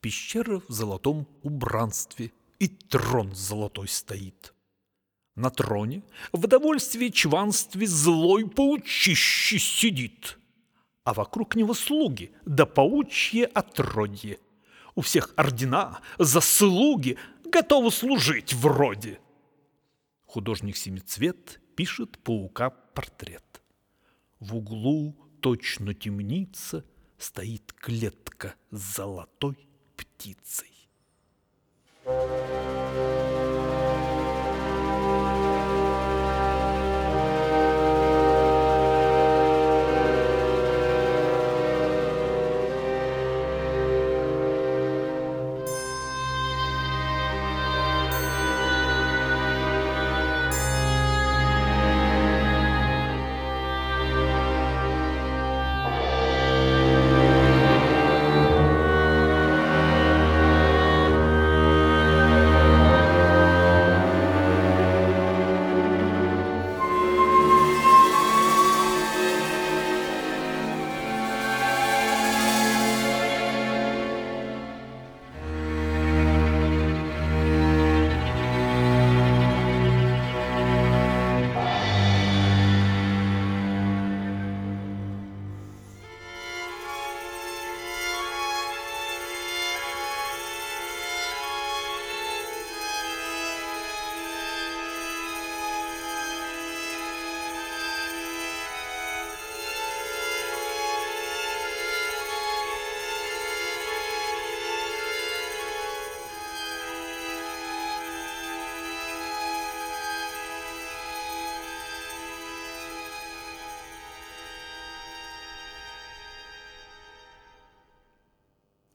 Пещера в золотом убранстве, и трон золотой стоит. На троне в довольстве чванстве злой паучище сидит, а вокруг него слуги да паучье отродье. У всех ордена, заслуги, готовы служить вроде. Художник Семицвет пишет паука портрет. В углу точно темница стоит клетка золотой птицей. Thank you.